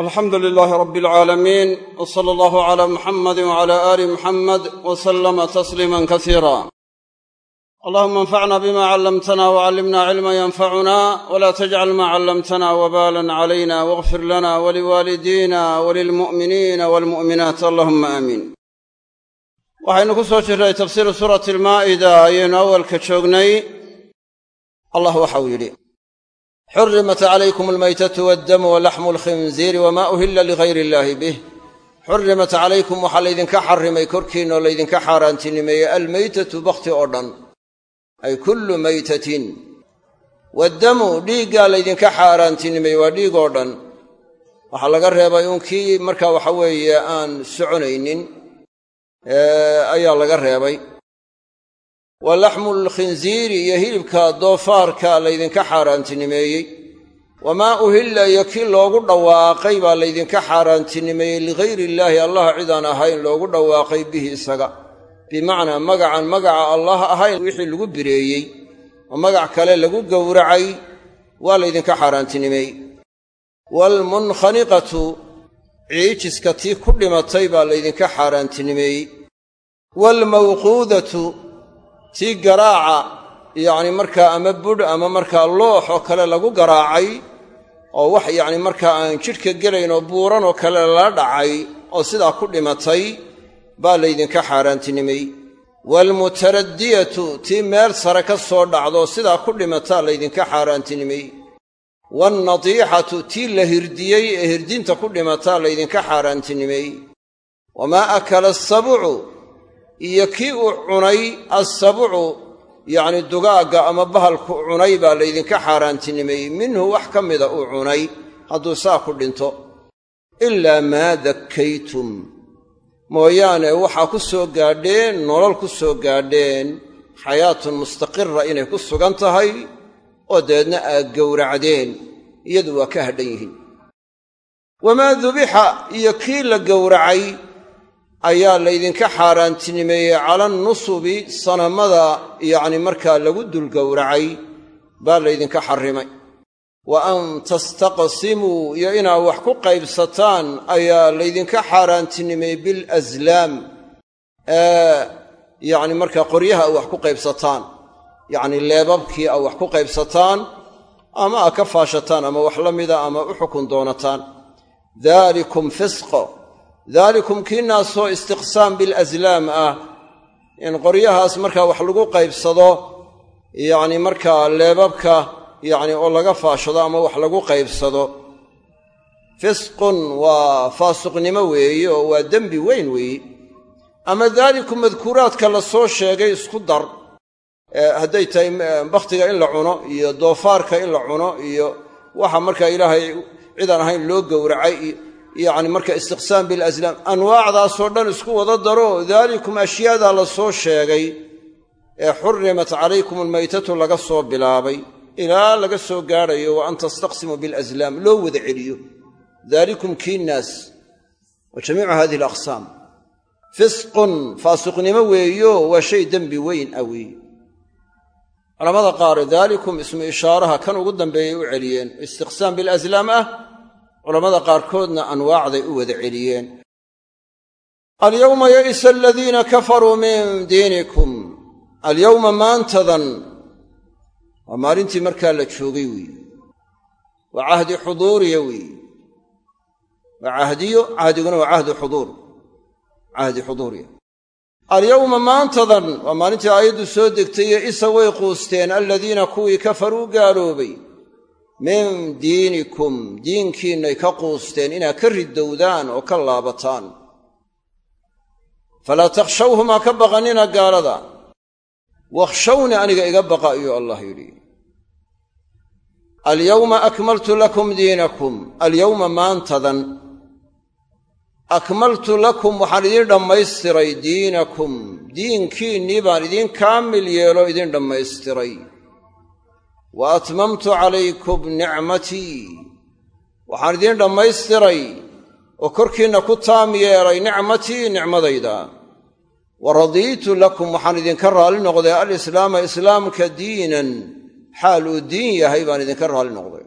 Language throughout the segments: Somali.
alxamdu lilaahi rabbi alcaalamiin w sala allahu calaa muxamadi wcala aali muxamed w sallama tasliiman kasiira allahuma anfacna bima callamtana wcallimna cilma yanfacuna wla tajcal ma callamtana wbalan calayna wagfir lana waliwaalidiina walilmu'miniina walmu'minaat allahuma aamiin waxaynu ku soo jirray tafsiiru suurati almaa'ida ayaynu awalka joognay. Allah waxau yidhi xurimat calaykum almaytatu waaddamu walaxmu alkhinziiri wama uhilla ligayr illaahi bih xurimat calaykum waxaa laydinka xarrimay korkiinna oo laydinka xaaraantinimeeyey almaytatu bakhti oo dhan ay kullu maytatin. Waaddamu dhiiggaa laydinka xaaraantinimeeyey waa dhiig oo dhan. Waxaa laga reebay uun kii markaa waxa weeye aan soconaynin ayaa laga reebay wa laxmu lkhinziiri iyo hilibka doofaarka laydinka xaaraantinimeeyey. Wamaa uhilla iyo kii loogu dhawaaqay baa laydinka xaaraantinimeeyey ligayri illaahi allah cidaan ahayn loogu dhawaaqay bihi isaga. Bimacnaa magacan magaca allah ahayn wixii lagu bireeyey oo magac kale lagu gowracay waa laydinka xaaraantinimeeyey. Waalmunkhaniqatu ciijiska tii ku dhimatay baa laydinka xaaraantinimeeyey. Waalmawquudatu tii garaaca yacni markaa ama budh ama markaa loox oo kale lagu garaacay oo wax yacni markaa aan jidhka gelayn oo buuran oo kale lala dhacay oo sidaa ku dhimatay baa laydinka xaaraantinimeeyey waalmutaraddiyatu tii meel sare ka soo dhacdo sidaa ku dhimataa laydinka xaaraantinimeeyey waalnadiixatu tii la hirdiyey ee hirdinta ku dhimataa laydinka xaaraantinimeeyey wamaa akala asabucu iyo kii uu cunay assabucu yacni dugaagga ama bahalku cunay baa laydinka xaaraantinimeeyey. Minhu wax ka mida uu cunay hadduu saa ku dhinto. Ilaa maa dakkaytum. Mooyaane waxaa ku soo gaadheen nolol ku soo gaadheen xayaatun mustaqira inay ku sugan tahay oo dabeedna aad gowracdeen. Iyadu waa ka hadhan yihiin. Wamaa dubixa iyo kii la gowracay ayaa laydinka xaaraantinimeeyey cala nusubi sanamada yacni markaa lagu dul gowracay baa laydinka xarrimay. Wa an tastaqsimuu iyo inaad wax ku qaybsataan ayaa laydinka xaaraantinimeeyey bilaslaam yacni markaa qoryaha aad wax ku qaybsataan yacni leebabkii aad wax ku qaybsataan ama aad ka faashataan ama wax la mida ama u xukun doonataan. Dalikum fisqo daalikum kiinaasoo istiqsaam bilaslaam ah. In qoryahaas markaa wax lagu qaybsado yacni markaa leebabka yacni oo laga faashado ama wax lagu qaybsado. Fisqun waa faasuqnimo weeye oo waa dembi weyn weeye ama daalikum madkuuraadka la soo sheegay isku dar hadday tahay bakhtiga in la cuno iyo doofaarka in la cuno iyo waxa markaa ilaahay cidaan ahayn loo gowracay iyo yacni marka istiqsaam bilaslaam anwaacdaasoo dhan isku wada daro. Daalikum ashyaadaa la soo sheegay ee xurimat calaykum almaytatu laga soo bilaabay. Ilaa laga soo gaadhayo wa an tastaqsimuu bilaslaam loo wada celiyo. Daalikum kiinnaas wa jamiicu hadihi alaqsaam. Fisqun faasiqnimo weeyo waa shay dembi weyn ah weeye culamada qaar daalikum ismu ishaaraha kan ugu dambeeyay u celiyeen. Istiqsaam bilaslaam ah culammada qaarkoodna anwaacday u wada celiyeen. Alyowma ya'isa aladiina kafaruu min diinikum. Alyowma maantadan waa maalintii markaa la joogay weeye waa cahdi xuduuriya weeye waa cahdiyo cahdiguna waa cahdu xuduur. Cahdi xuduuriya. Alyowma maantadan waa maalintii aayaddu soo degtay ya'isa way quusteen. Aladiina kuwii kafaruu gaaloobay min diinikum diinkiinnay ka quusteen inaad ka ridowdaan oo ka laabataan. Falaa takhshawhum ha ka baqannina gaalada. Wakhshawni aniga iga baqa ayuu allah yidhi. Alyowma akmaltu lakum diinakum alyowma maantadan. Akmaltu lakum waxaan idiin dhammaystiray diinakum. Diinkiinnii baan idiin kaamil yeelo idin dhammaystiray wa atmamtu calaykum nicmatii waxaan idiin dhammaystiray oo korkiinna ku taam yeelay nicmatii nicmadayda wa radiitu lakum waxaan idinka raalli noqday alislaama islaamka diinan. Xaal uu diin yahay baan idinka raalli noqday.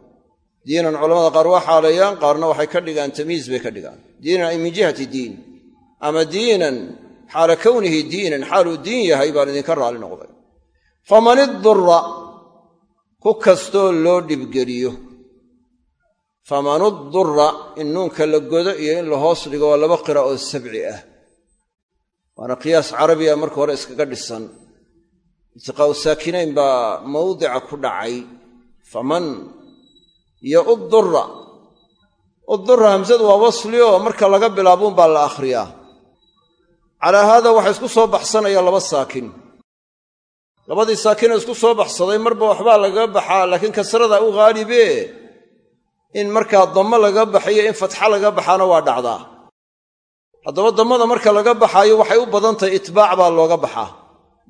Diinan culamada qaar waa xaaleeyaan qaarna waxay ka dhigaan tamyiiz bay ka dhigaan. Diinan ay min jihati diin ama diinan xaala kownihi diinan xaaluu diin yahay baan idinka raalli noqday ku kastoo loo dhibgeliyo. Faman idura in nuunka la godo iyo in la hoos dhigo waa laba qira oo sabci ah. Waana qiyaas carabiga marka hore iskaga dhisan. Iltiqaa'u saakinayn baa mawdica ku dhacay. Faman iyo udura udura hamsadu waa wasli oo marka laga bilaabuun baa la akhriyaa. Calaa haada waxaa isku soo baxsanaya laba saakin labadii saakinoo isku soo baxsaday marba waxbaa lagaga baxaa laakiin kasrada u haalibe in markaa dammo laga baxayo in fatxa laga baxaana waa dhacdaa haddaba dammada marka laga baxaayo waxay u badan tahay itbaac baa looga baxaa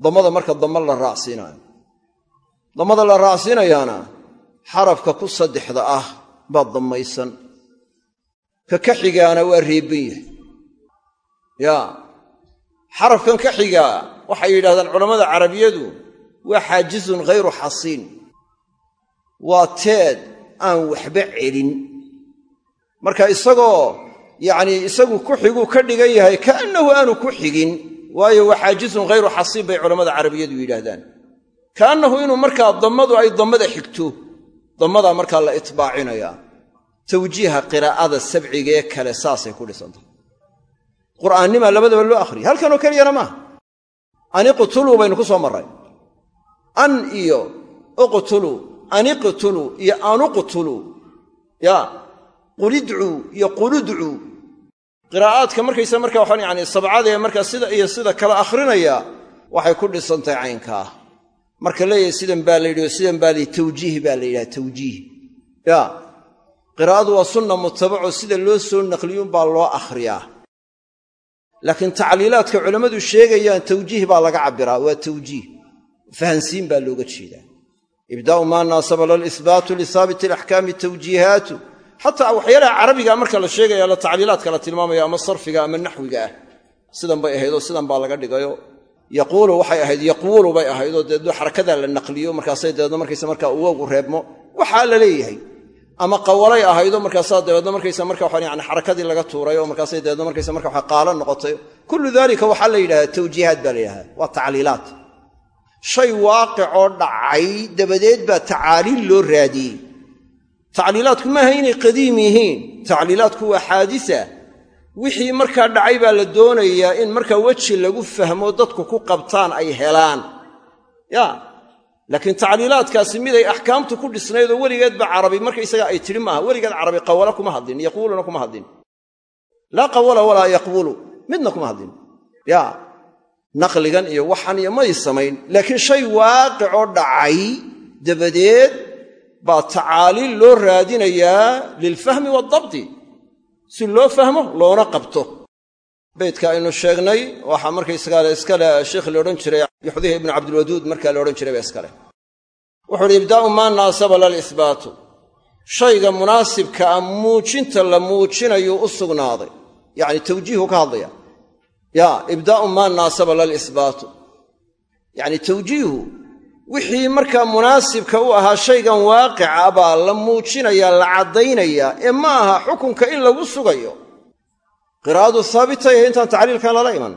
dammada marka dammo la raacsiinaayo. Dammada la raacsiinayaana xarafka ku saddexda ah baa dammaysan. Ka ka xigaana waa reebban yahay. Yaa xarafkan ka xigaa waxay yidhahdaan culammada carabiyadu waa xaajizun ghayru xasiin. Waa teed aan waxba celin. Marka isagoo yacnii isagu ku xiguu ka dhigan yahay kaannahu aanu ku xigin waayo waa xaajizun ghayru xasiin bay culammada carabiyadu yidhaahdaan. Kaannahu inuu markaa dammadu ay dammada xigto dammadaa markaa la itbaacinayaa. Tawjiiha qiraa'ada sabcigee kale saasay ku dhisantahay qur'aannimaa labadaba loo akhriyay halkanoo keliyana maaha an iqtuluu baynu ku soo marray. An iyo uqtuluu an iqtuluu iyo anuqtuluu ya qulidcuu iyo quludcuu qiraa'aadka markaysa markaa waxaan yani sabcadee markaa sida iyo sida kala akhrinaya waxay ku dhisantahay caynkaa marka leeyahay sidan baa la yidhi oo sidan baa layidhi tawjiih baa la yidhaha tawjiih. Ya qiraa'adu waa sunna mutabaco sida loo soo naqliyuunbaa loo akhriyaa laakiin tacliilaadka culammadu sheegayaan tawjiih baa laga cabbiraa waa tawjiih. Fahansiin baa looga jeedaa. Ibdaa'u maa naasaba lalisbaatu lihaabiti alaxkaami tawjiihaatu. Xataa waxyaalaha carabiga marka la sheegaya la tacliilaadka la tilmaamaya ama sarfiga ama naxwiga ah sidan bay ahaydoo sidan baa laga dhigayo yaquulu waxay ahayd yaquulu bay ahaydoo deedno xarakadaa la naqliyo markaasay dabeedno markaysa markaa uwogu reebmo. Waxaa la leeyahay ama qawalay ahaydoo markaasaa dabeedno markaysa marka waxaan yani xarakadii laga tuuray oo markaasay dabeedno markaysa marka waxa qaalo noqotay. Kullu daalika waxaa la yidhahdaa tawjiihaad baa la yidhahdaa waa tacliilaat shay waaqicoo dhacay dabadeed baa tacaaliil loo raadiyey. Tacliilaadku maaha inay qadiim yihiin. Tacliilaadku waa xaadisa. Wixii markaa dhacay baa la doonayaa in markaa weji lagu fahmo dadku ku qabtaan ay helaan. Ya laakiin tacliilaadkaasi miday axkaamtu ku dhisnayd oo weligeedba carabi markaysaga ay tidhi maaha weligeed carabi qawala kuma hadlin yaquuluna kuma hadlin laa qawala walaa yaqbulu midna kuma hadlin ya naqligan iyo waxan iyo may samayn laakiin shay waaqicoo dhacay dabadeed baa tacaaliil loo raadinayaa lilfahmi waaldabti si loo fahmo loona qabto beydka aynu sheegnay. Waxaa markaysagaa iskale sheikh la odhan jiray yuxdihi ibnu cabdilwaduud markaa la odhan jiray ba iskale wuxuu uhi ibdaa'u maa naasaba lalisbaatu shayga munaasibka ah muujinta la muujinayuu u sugnaaday. Yacni tawjiihu ka hadlaya. Ya ibdaa'u maa naasaba lalisbaatu yacni tawjiihu wixii markaa munaasibka u ahaa shaygan waaqica baa la muujinayaa la caddaynayaa ee ma aha xukunka in lagu sugayo qiraa'adu haabitay intaan tacliilkan lala iman.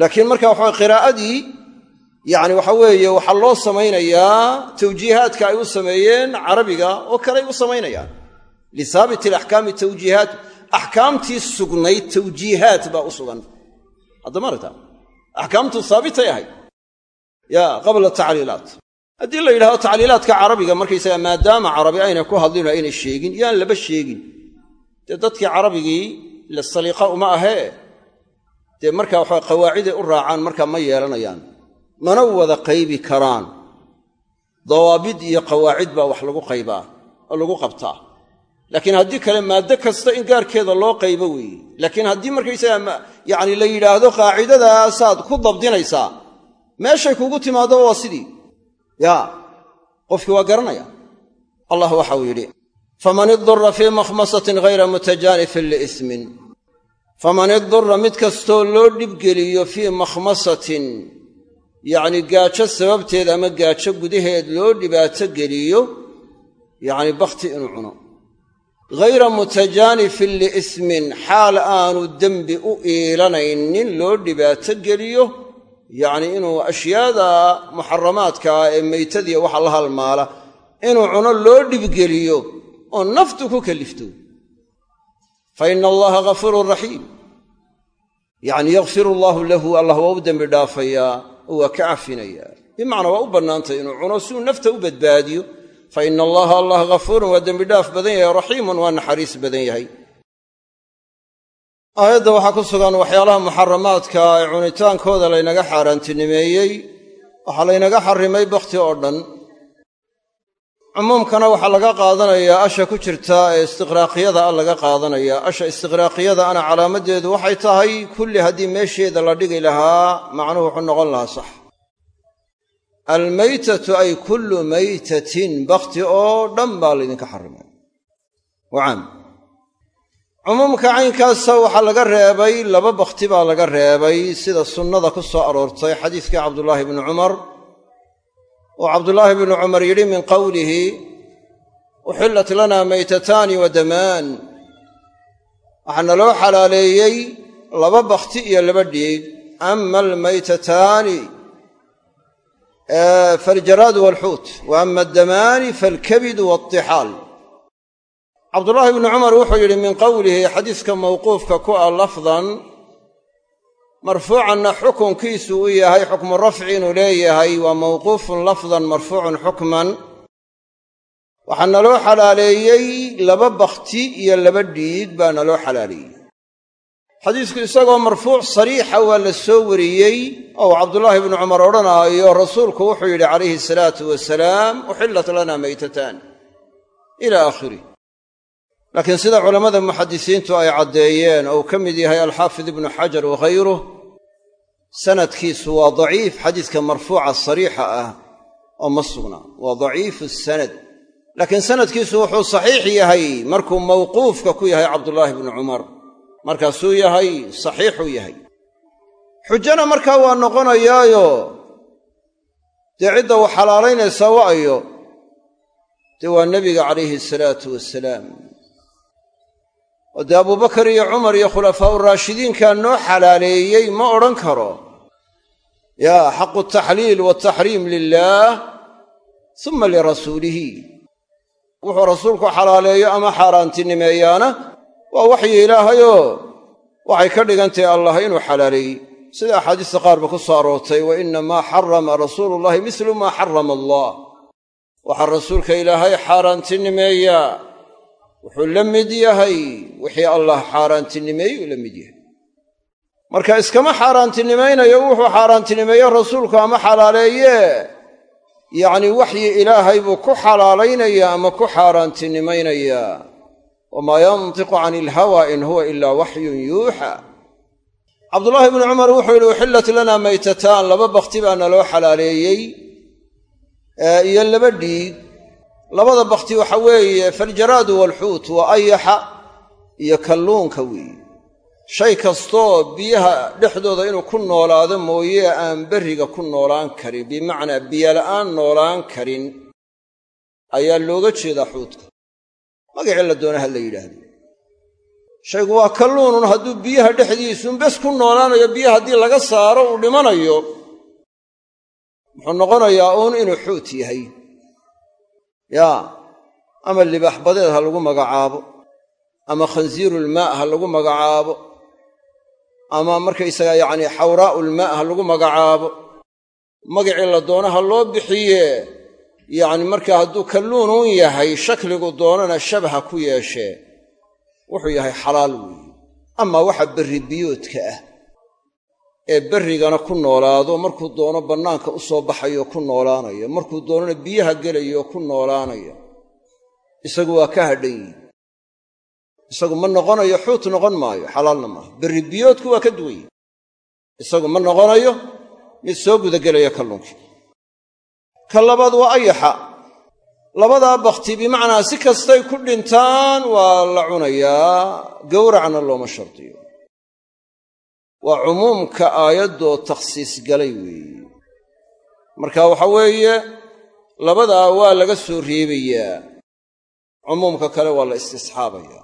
Laakiin marka waxaa qiraa'adii yacni waxa weeye waxaa loo samaynayaa tawjiihaadka ay u sameeyeen carabiga oo kaley u samaynayaan. Lihaabiti alaxkaami tawjiihaat axkaamtii sugnayd tawjiihaat baa u sugan. Haddama aragta? Axkaamtu haabitay ahayd ya qabla tacliilaat. Haddii la yidhahdo tacliilaadka carabiga markaysaga maadaama carabi aynay ku hadlin oo aynay sheegin yaan laba sheegin. Dee dadkii carabigii la saliiqa uma ahee dee marka waxa qawaaciday u raacaan markaa ma yeelanayaan. Mana wada qaybi karaan. Dawaabid iyo qawaacid baa wax lagu qaybaa oo lagu qabtaa. Laakiin haddii kale maaddo kasta in gaarkeeda loo qaybo weeye laakiin haddii markaysaga yacni la yidhaahdo qaacidadaasaad ku dabdinaysaa meeshay kugu timaaddo waa sidii. Yaa qofkii waa garanaya. Allah waxau yidhi faman idura fii makhmasatin ghayra mutajaanifin liismin faman idura mid kastoo loo dhibgeliyo fii makhmasatin yacni gaajo sababteed ama gaajo gudaheed loo dhibaato geliyo yacni bakhti inuu cuno. Ghayra mutajaanifin liismin xaal aanu dembi u iilanaynin loo dhibaato geliyo yacni inuu ashyaada muxaramaadkaa ee meytadiya waxa la halmaala inuu cuno loo dhibgeliyo oo naftu ku kalifto. Fa ina allaha ghafuurun raxiim yacni yakfiru allaahu lahu allah waa u dembi dhaafayaa oo waa ka cafinayaa bimacnaa waa u bannaantay inuu cuno si uu nafta u badbaadiyo. Fa ina allaha allah ghafuurun waa dembidhaaf badan yahay raxiimun waa naxariis badan yahay. Aayadda waxaa ku sugan waxyaalaha muxaramaadka ee cunitaankooda laynaga xaaraantinimeeyey. Waxaa laynaga xarrimay bakhti oo dhan cumuumkana waxaa laga qaadanayaa asha ku jirta ee istiqraaqiyada a laga qaadanayaa. Asha istiqraaqiyada ana calaamadeedu waxay tahay kulli haddii meesheeda la dhigi lahaa macnuhu wuxuu noqon lahaa sax. Almaytatu ay kullu maytatin bakhti oo dhan baa laydinka xarimay wacaam cumuumka caynkaasa waxaa laga reebay laba bakhti baa laga reebay sida sunnada ku soo aroortay xadiiskii cabdulaahi bni cumar oo cabdulaahi bnu cumar yidhi min qowlihi uxillat lana maytataani wa damaan. Waxaana loo xalaaleeyey laba bakhti iyo laba dhiig. Ama almaytataani faljaraadu walxuut wa ama addamaani faalkabidu waaltixaal cabdulaahi bnu cumar wuxuu yidhi min qowlihi xadiiska mawquufka ku ah lafdan marfuucanna xukunkiisu u yahay xukmu rafci inuu leeyahay waa mawquufun lafdan marfuucun xukman. Waxaa naloo xalaaleeyey laba bakhti iyo laba dhiig baa naloo xalaaleeyey. Xadiisku isagoo marfuuc sariixa waa la soo wariyey ou cabdulaahi bnu cumar odhanaayo rasuulku wuxuu yidhi calayhi salaatu wasalaam uxillat lana maytataan ila laakiin sida culammada muxadisiintu ay caddeeyeen ou ka mid yahay alxaafid ibnu xajar waghayruh sanadkiisu waa daciif xadiiska marfuuca sariixa ah oo ma sugnaa waa daciifu sanad. Laakiin sanadkiisu wuxuu saxiix yahay markuu mawquufka ku yahay cabdulaahi bnu cumar markaasuu yahay saxiixuu yahay. Xujana markaa waa noqonayaayo dee cidda wax xalaalaynaysaa wa'ayo dee waa nebiga calayhi salaatu wasalaam oo dee abubakar iyo cumar iyo khulafaa'u raashidiinkaa noo xalaaleeyey ma odhan karo. Yaa xaqu taxliil wataxriim lilaah suma lirasuulihi wuxuu rasuulku xalaaleeyo ama xaaraantinimeeyaana? Waa waxyi ilaahayoo? Waxay ka dhigantahay allah inuu xalaaleeyey sida axaadiista qaarba ku soo aroortay wa inamaa xarama rasuulu llahi mislu maa xarama allah. Waxaa rasuulka ilaahay xaaraantinimeeyaa wuxuu la mid yahay wixii allah xaaraantinimeeyey uu la mid yahay. Marka iskama xaaraantinimaynayo wuxuu xaaraantinimeeye rasuulku ama xalaaleeye. Yacni waxyi ilaahay buu ku xalaalaynayaa ama ku xaaraantinimaynayaa wamaa yantiqu cani ilhawa in huwa ilaa waxyun yuuxa. Cabdulaahi bnu cumar wuxuu yidhi uxillat lana maytataan laba bakhti baa naloo xalaaleeyey. Iyo laba dhiig labada bakhti waxa weeye faljaraadu waalxuut waa ayaxa iyo kalluunka weeye. Shay kastoo biyaha dhexdooda inuu ku noolaado mooye aan berriga ku noolaan karin bimacnaa biyola'aan noolaan karin ayaa looga jeedaa xuutka. Magacii la doona ha la yidhaahdo. Shaygu waa kalluunun hadduu biyaha dhexdiisuun bes ku noolaanayo biyaha haddii laga saaro uu dhimanayo muxuu noqonayaa uun inuu xuut yahay yaa ama libaax badeed ha lagu magacaabo ama khansiirulmaa ha lagu magacaabo ama markaysaga yacni xawraa'ulmaa ha lagu magacaabo magacii la doono ha loo bixiye yacni markaa hadduu kalluunuun yahay shakligu doonana shabaha ku yeeshee. Wuxuu yahay xalaal weeye amaa waxa berri biyoodka ah ee berrigana ku noolaado markuu doono bannaanka u soo baxayo ku noolaanaya markuu doonana biyaha gelayo ku noolaanaya isagu waa ka hadhan yihi isagu ma noqonayo xuut noqon maayo xalaalna maaha. Berri biyoodku waa ka duwan yihi isagu ma noqonayo mid soo gudagelaya kalluunkii ka labaad waa ayaxa. Labadaa bakhti bimacnaa si kastay ku dhintaan waa la cunayaa. Gowracna looma shardiyo waa cumuumka aayaddoo takhsiis galay weeye marka waxa weeye labadaa waa laga soo reebayaa. Cumuumka kale waa la istisxaabaya.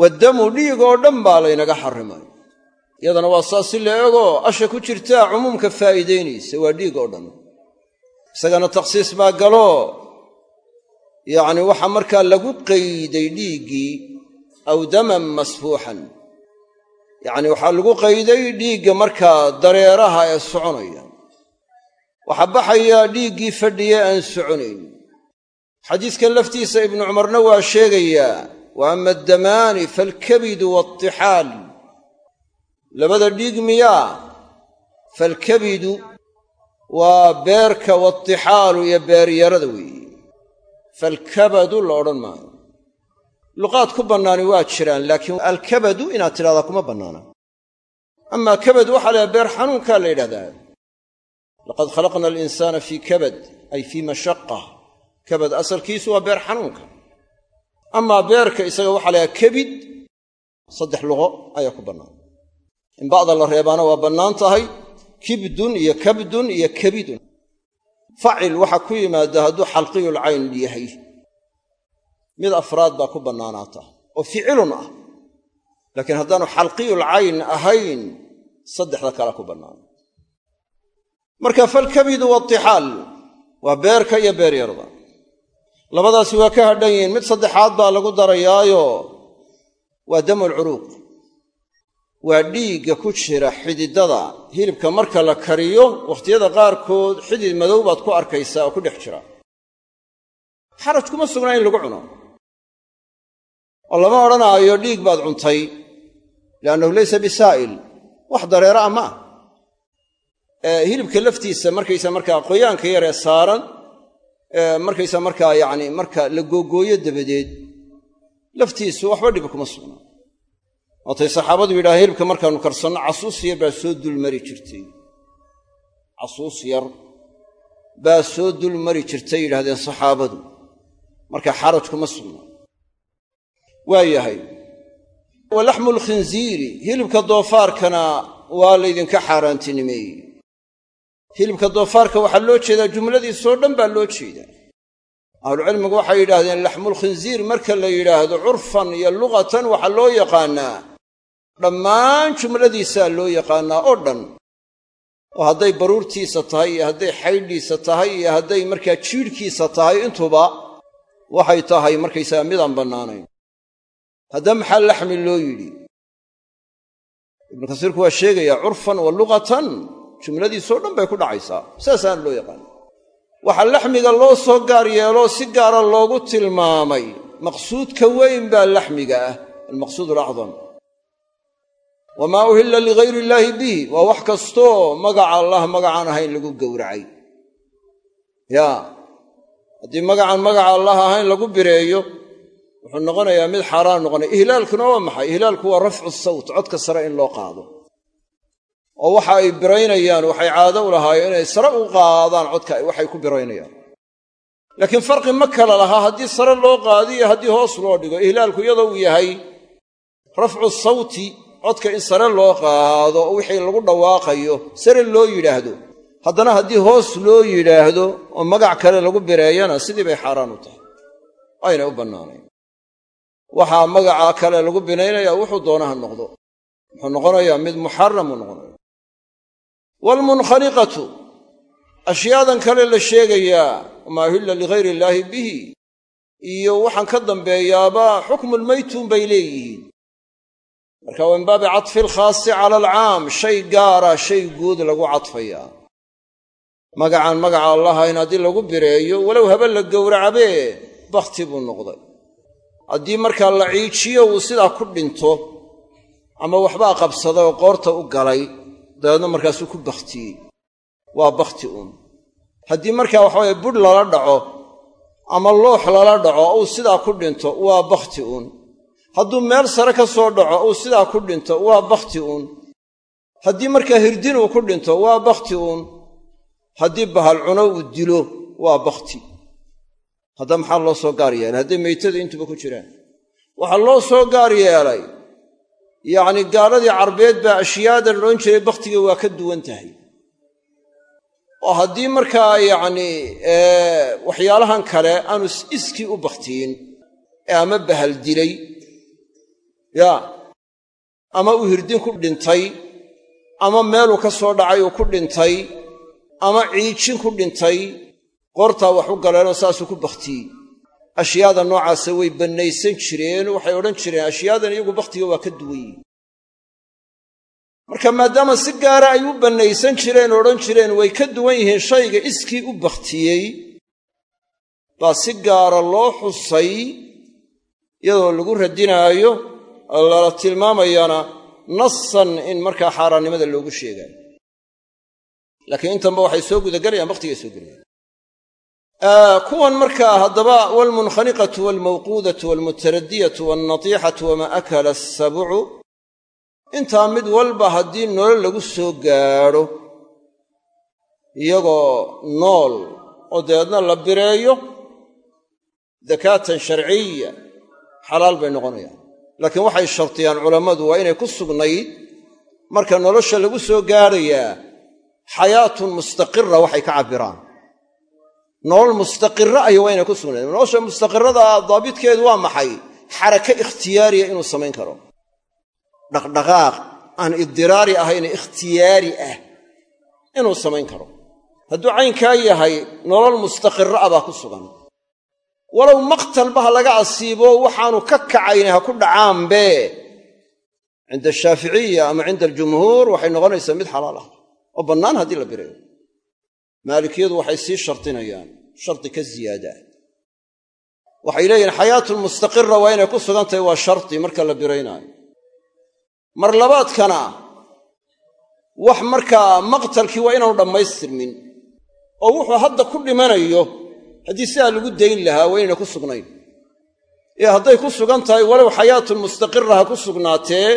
Waddamu dhiig oo dhan baa laynaga xarrimay. Iyadana waa saas si la eegoo asha ku jirtaa cumuumka faa'iidaynaysa waa dhiig oo dhan. Isagana takhsiis baa galo. Yacni waxaa markaa lagu qayday dhiiggii aw daman masfuuxan yacni waxaa lagu qayday dhiigga markaa dareeraha ee soconaya. Waxaa baxayaa dhiiggii fadhiye aan soconayn. Xadiiskan laftiisa ibnu cumarna waa sheegayaa wa ama addamaani faalkabidu waatixaal labada dhiig miyaa faalkabidu waa beerka waatixaalu iyo beeryarada weeye faalkabadu la odhan maayo luqaad ku bannaani waa jiraan laakiin alkabadu inaad tidhahdaa kuma bannaana. Amaa kabad waxaa lahaha beer xanuunkaa la yidhahdaa. Laqad khalaqna alinsaana fii kabad ay fii mashaqa kabad asalkiisu waa beer xanuunka. Amaa beerka isaga waxaa lahaha kebid saddex luqo ayaa ku bannaan in ba'da la reebaana waa bannaan tahay kibdun iyo kabdun iyo kabidun. Facil waxaa ku yimaada hadduu xalqiyulcayn yahay mid afraad baa ku bannaanaata oo ficilun ah. Laakiin haddaanu xalqiyulcayn ahayn saddexda kale ku bannaana marka falkabidu waatixaal waa beerka iyo beeryarda. Labadaasi waa ka hadhan yihiin mid saddexaad baa lagu darayaayo waa damulcuruuq waa dhiigga ku jira xididada hilibka marka la kariyo wakhtiyada qaarkood xidid madow baad ku arkaysaa oo ku dhex jira. Xaraj kuma sugnaa in lagu cuno oo lama odhanaayo dhiig baad cuntay liannahu laysa bisaa'il. Wax dareera ah ma ah hilibka laftiisa markaysa markaa qoyaanka yaree saaran markaysa markaa yacni marka la googooyo dabadeed laftiisu waxba dhiba kuma sugnaa waatay saxaabadu yidhaha hilibka markaannu karsanno casuus yar baa soo dulmari jirtay. Casuus yar baa soo dulmari jirtay yidhahdeen saxaabadu. Marka xaraj kuma sugnaa waa yahay. Wa laxmu hilibka doofaarkana waa laydinka xaaraantinimeeyey hilibka doofaarka waxaa loo jeedaa jumladiisoo dhan baa loo jeedaa. Ahlucilmigu waxay yidhaahdeen laxmulkhinziir marka la yidhaahdo curfan iyo luqatan waxaa loo yaqaannaa dhammaan jumladiisaa loo yaqaannaa oo dhan. Oo hadday baruurtiisa tahay iyo hadday xaydhiisa tahay iyo hadday markaa jiidhkiisa tahay intuba waxay tahay markaysaga midaan bannaanayn hadda maxaa laxmi loo yidhi? Ibnu kasiirku waa sheegayaa curfan wa luqatan jumladiisoo dhan bay ku dhacaysaa. Saasaana loo yaqaana waxaa laxmiga loo soo gaar yeeloo si gaara loogu tilmaamay. Maqsuudka weyn baa laxmiga ah. Almaqsuud alacdam wamaa uhilla ligayri illaahi bihi. Waa wax kastoo magaca allah magacaan ahayn lagu gowracay. Yaa haddii magacaan magaca allah ahayn lagu bireeyo wuxuu noqonayaa mid xaaraan noqonaya. Ihlaalkuna waa maxay? Ihlaalku waa rafcu sawt codka sare in loo qaado. Oo waxa ay biraynayaan waxay caado u lahaayeen inay sare u qaadaan codka waxay ku biraynayaan. Laakiin farqi ma kala lahaa haddii sare loo qaado iyo haddii hoos loo dhigo ihlaalku iyadoo uu yahay rafcu sawti codka in sare loo qaado oo wixii lagu dhawaaqayo sare loo yidhaahdo. Haddana haddii hoos loo yidhaahdo oo magac kale lagu bireeyana sidii bay xaaraan u tahay. Ayna u bannaanayn waxaa magaca kale lagu binaynaya wuxuu doonaha noqdo. Wuxuu noqonayaa mid muxaramuu noqonaya waalmunkhaniqatu ashyaadan kale la sheegayaa wamaa uhilla ligayri illaahi bihi. Iyo waxaan ka dambeeyaaba xukmulmaytuun bay leeyihiin. Marka waa min baabi cadfi alkhaasi cala alcaam shay gaara shay guud lagu cadfayaa magacaan magaca allahayn haddii lagu bireeyo walow haba la gowracabee bakhti buu noqday haddii markaa la ciijiyo uu sidaa ku dhinto ama waxbaa qabsaday oo qoorta u galay dabeedna markaasuu ku bakhtiyey waa bakhti uun. Haddii markaa waxaweye budh lala dhaco ama loox lala dhaco uu sidaa ku dhinto waa bakhti uun. Hadduu meel sare ka soo dhaco uu sidaa ku dhinto waa bakhti uun. Haddii markaa hirdin uu ku dhinto waa bakhti uun. Haddii bahal cuno uu dilo waa bakhti hadda maxaa loo soo gaar yeelay hadday meytada intuba ku jiraan. Waxaa loo soo gaar yeelay yacni gaaladii carbeed baa ashyaadan odhan jiray bakhtiga waa ka duwan tahay. Oo haddii markaa yacni waxyaalahan kale aanu iskii u bakhtiyin ee ama bahal dilay yaa ama uu hirdin ku dhintay ama meeluu ka soo dhacay uu ku dhintay ama ciijin ku dhintay qoortaa wax u galeenoo saasuu ku bakhtiyey ashyaada noocaasa way bannaysan jireen waxay odhan jireen ashyaadan iyagu bakhtiga waa ka duwan yihiin marka maadaama si gaara ay u bannaysan jireen odhan jireen way ka duwan yihiin shayga iskii u bakhtiyey baa si gaara loo xusay iyadoo lagu radinaayo lala tilmaamayana nasan in markaa xaaraannimada loogu sheegaayo laakiin intanba waxay soo gudagelayaan bakhtigay soo gelayaan kuwan markaa haddaba waalmunkhaniqatu waalmawquudatu waalmutaradiyatu waalnatiixatu wamaa akala asabcu intaa mid walba haddii nolol lagu soo gaadho iyagoo nool oo dabeedna la bireeyo dakaatan sharciya xalaal bay noqonayaan. Laakiin waxay shartiyaan culammadu waa inay ku sugnayd marka nolosha lagu soo gaadhayaa xayaatun mustaqira waxay ka cabbiraan nolol mustaqira aya waa inay ku sugnayd nolosha mustaqirada daabitkeedu waa maxay? Xarake ikhtiyaariya inuu samayn karo. Dhaqdhaqaaq aan idiraari ahayn ikhtiyaari ah inuu samayn karo. Hadduu caynkaa yahay nolol mustaqira ah baa ku sugan. Walow maqtalba ha laga asiibo waxaanu ka kacayna ha ku dhacaanbe cinda ashaaficiya ama cinda aljumhuur waxay noqonaysaa mid xalaal ah oo bannaan haddii la birayo maalikiyadu waxay sii shartinayaan shardi ka ziyaada. Waxay leeyihiin xayaatun mustaqira waa inay ku sugan tahay waa shardi marka la biraynaayo. Mar labaadkana wax markaa maqtalkii waa inaanu dhammaystirmin oo wuxuu hadda ku dhimanayo haddii sidaa lagu dayn lahaa waa inayna ku sugnayn. Ee hadday ku sugan tahay walow xayaatun mustaqira ha ku sugnaatee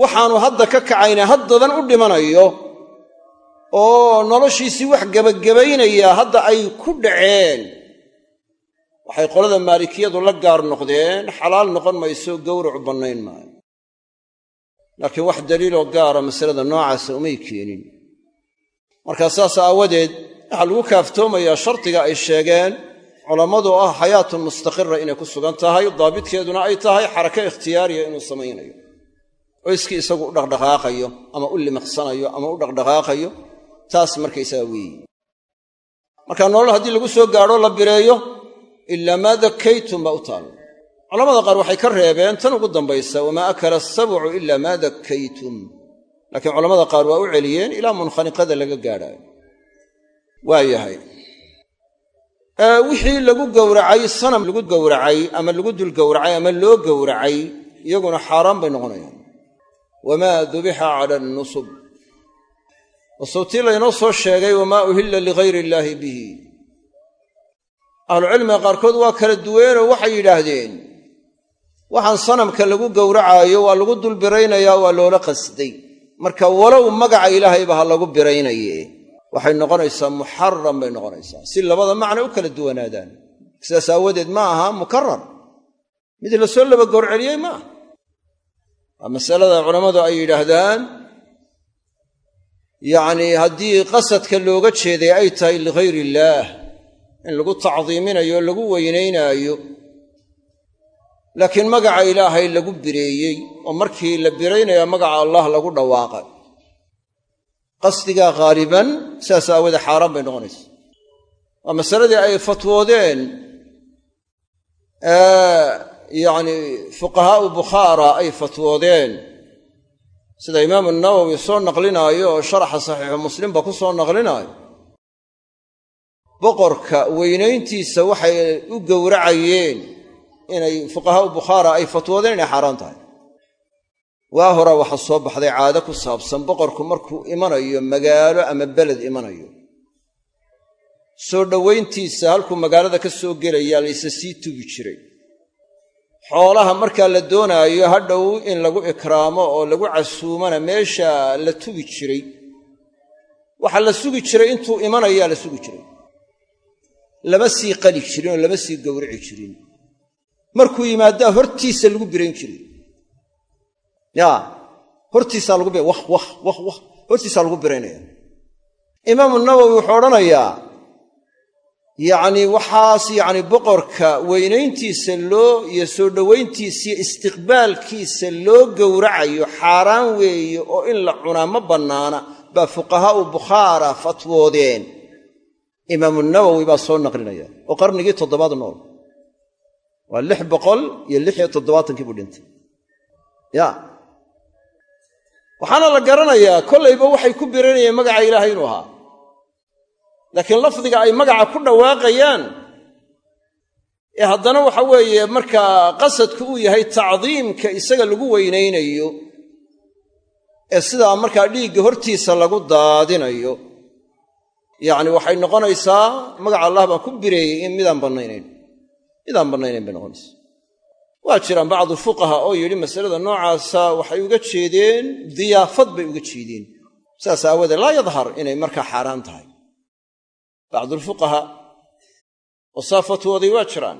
waxaanu hadda ka kacayna haddadan u dhimanayo oo noloshiisii wax gebagabaynaya hadda ay ku dhaceen. Waxay qolada maalikiyadu la gaar noqdeen xalaal noqon mayso gowracu bannayn maayo. Laakiin wax daliiloo gaara masalada noocaasa umay keenin. Markaa saas aawadeed waxaa lagu kaaftoomayaa shardiga ay sheegeen culammadu ah xayaatun mustaqira inay ku sugan tahay daabitkeeduna ay tahay xarake ikhtiyaariya inuu samaynayo. Oo iskii isagu u dhaqdhaqaaqayo ama u limiqsanayo ama u dhaqdhaqaaqayo taas markaysaga weeye marka nolol haddii lagu soo gaadho la bireeyo ilaa maa dakaytum baa u taalla culamada qaar waxay ka reebeen tan ugu dambaysa wamaa akala asabcu ila maa dakaytum laakiin culamada qaar waa u celiyeen ilaa munkhaniqada laga gaadhaayo. Waa yahay. Wixii lagu gowracay sanam lagu gowracay ama lagu dul gowracay ama loo gowracay iyaguna xaaraan bay noqonayaan. Wamaa dubixa cala annusub wasawtii laynoo soo sheegay wamaa uhilla ligayri illaahi bihi. Ahlucilmiga qaarkood waa kala duweenoo waxay yidhaahdeen waxaan sanamka lagu gowracaayo waa lagu dul biraynayaa waa loola qasday. Marka walow magaca ilaahayba ha lagu biraynaye waxay noqonaysaa muxaram bay noqonaysaa si labada macna u kala duwanaadaan. Sidaas aawadeed ma aha mukarar mid la soo laba gowrceliyey ma aha. Waa masalada culammadu ay yidhaahdaan yacnii haddii qasadka looga jeeday ay tahay ligayr illaah in lagu tacdiiminayo o lagu weynaynaayo laakiin magaca ilaahay lagu bireeyey oo markii la biraynaya magaca allah lagu dhawaaqay. Qasdigaa ghaaliban sidaas aawoodee xaaraan bay noqonaysa. Waa masaladii ay fatwoodeen yacni fuqahaau bukhaara ay fatwoodeen sida imaamu nawowi soo naqlinaayo oo sharaxa saxiixu muslimba ku soo naqlinaayo boqorka weynayntiisa waxay u gowracayeen inay fuqahaau bukhaara ay fatwoodeen inay xaaraan tahay. Waa hora waxaa soo baxday caado ku saabsan boqorku markuu imanayo magaalo ama beled imanayo. Soo dhowayntiisa halkuu magaalada ka soo gelayaa layse sii tugi jiray xoolaha markaa la doonaayo hadhow in lagu ikraamo oo lagu casuumana meesha la tugi jiray. Waxaa la sugi jiray intuu imanayaa la sugi jiray. Lama sii qali jirin oo lama sii gowrici jirin. Markuu yimaaddaa hortiisa lagu birayn jiray. Ya hortiisaa lagu wah wah wah wah hortiisaa lagu biraynaya. Imaamu nawowi wuxuu odhanayaa yacni waxaas yacni boqorka weynayntiisa loo iyo soo dhowayntiisiyo istiqbaalkiisa loo gowracayo xaaraan weeye oo in la cunaa ma bannaana baa fuqahaa'u bukhaara fatwoodeen. Imaamu nawowi baa soo naqlinaya oo qarnigii toddobaad nool. Waa lix boqol iyo lix iyo toddobaatankii buu dhintay. Ya. Waxaana la garanayaa kollayba waxay ku biranayeen magaca ilaahay inuu ahaa laakiin lafdiga ay magaca ku dhawaaqayaan ee haddana waxa weeye markaa qasadku uu yahay tacdiimka isaga lagu weynaynayo ee sidaa markaa dhiigga hortiisa lagu daadinayo yacni waxay noqonaysaa magaca allah baan ku bireeyey in midaan bannaynayn. Midaan bannaynayn bay noqonaysaa. Waa jiraan bacdu fuqaha oo yidhi masalada noocaasa waxay uga jeedeen diyaafad bay uga jeedeen. Saas aawoodee laa yadhar inay markaa xaaraan tahay bacdulfuqaha oo saa fatwooday waa jiraan.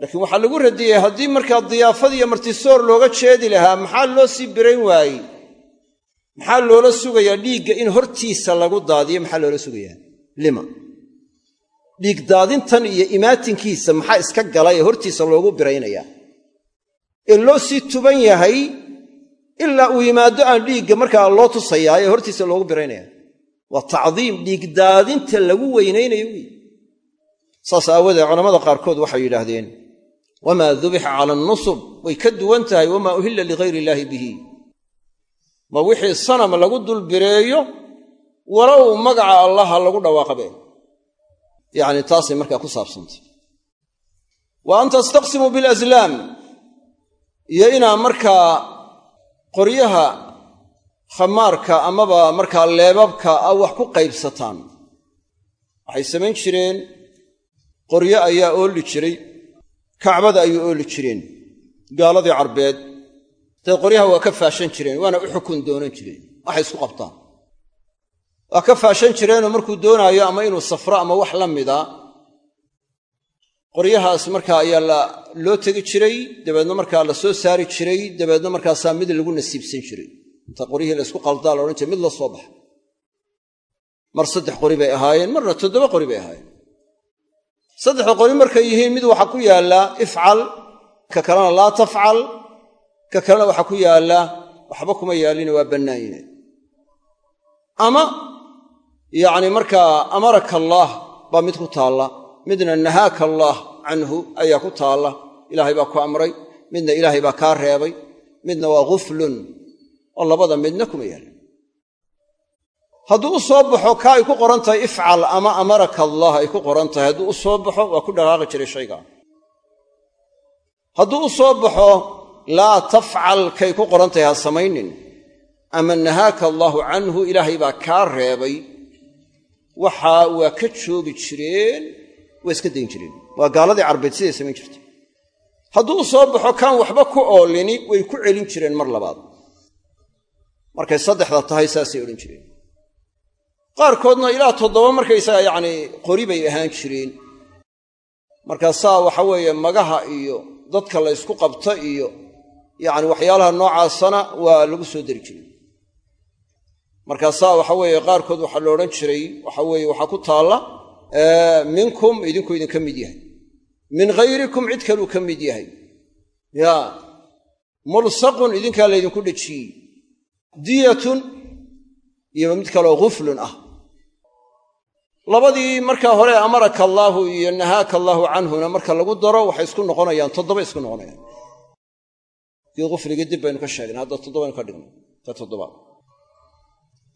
Laakiin waxaa lagu radiyey haddii markaa diyaafad iyo martisoor looga jeedi lahaa maxaa loo sii birayn waayey? Maxaa loola sugayaa dhiigga in hortiisa lagu daadiyo? Maxaa loola sugayaa? Lima. Dhiig daadintan iyo imaatinkiisa maxaa iska galay ee hortiisa loogu biraynayaa? Ee loo sii tuban yahay ilaa uu yimaado aan dhiigga markaa loo tusayaa ee hortiisa loogu biraynaya waa tacdiim dhiigdaadinta lagu weynaynayo wey saas aawoodee culamada qaarkood waxay yidhaahdeen wamaa dubixa cala annusub way ka duwan tahay wamaa uhilla ligayr illaahi bihi. Ma wixii sanam lagu dulbireeyo walow magaca allaha lagu dhawaaqabe. Yacni taasay markaa ku saabsantay. Wa an tastaqsimuu bilaslaam iyo inaa markaa qoryaha khamaarka amaba markaa leebabka a wax ku qaybsataan. Waxay samayn jireen qoryo ayaa oolli jiray kacbada ayuu oolli jireen gaaladii carbeed. Dee qoryaha waa ka faashan jireen waana u xukun doonan jireen waxay isku qabtaan. Waa ka faashan jireenoo markuu doonaayo ama inuu safro ama wax la mida qoryahaas markaa ayaa loo tegi jiray dabeedna markaa la soo saari jiray dabeedna markaasaa mid lagu nasiibsan jiray inta qoryihii laysku qaldaa la odhan jiray mid la soo baxa mar saddex qori bay ahaayeen marna toddoba qori bay ahaayeen. Saddexda qori markay yihiin mid waxaa ku yaallaa ifcal ka kalena laa tafcal ka kalena waxaa ku yaallaa waxba kuma yaalline waa bannaanyine ama yacni markaa amaraka allaah baa mid ku taalla midna nahaaka allaah canhu ayaa ku taalla. Ilaahay baa ku amray midna ilaahay baa kaa reebay midna waa guflun oo labada midna kuma yaalla hadduu u soo baxo kaa ay ku qoran tahay ifcal ama amaraka allah ay ku qoran tahay. Hadduu u soo baxo waa ku dhaqaaqi jiray shaygaa hadduu u soo baxo laa tafcal kay ku qoran tahay ha samaynin. Ama nahaaka allaahu canhu ilaahay baa kaa reebay. Waxaa waa ka joogi jireen waa iska dayn jireen. Waa gaaladii carbeed siday samayn jirtay. Hadduu u soo baxo kaan waxba ku oolini way ku celin jireen mar labaad markay saddexda tahay saasay odhan jireen. Qaarkoodna ilaa toddoba markaysaga yacnii qori bay ahaan jireen. Markaasaa waxa weeye magaha iyo dadka la ysku qabta iyo yacni waxyaalaha noocaasana waa lagu soo dari jiray. Markaasaa waxa weeye qaarkood waxaa la odhan jiray waxa weeye waxaa ku taalla minkum idinku idinka mid yahay. Min hayrikum cid kaluu ka mid yahay. Ya mulsaqun idinkaa laydinku dhejiyey diyatun iyo mid kaloo guflun ah. Labadii markaa hore amaraka allaahu iyo nahaaka allaahu canhuna marka lagu daro waxay isku noqonayaan toddoba isku noqonayaan. Kii gufligii dib baynu ka sheegnay hadda toddobaynu ka dhignay ta toddobaad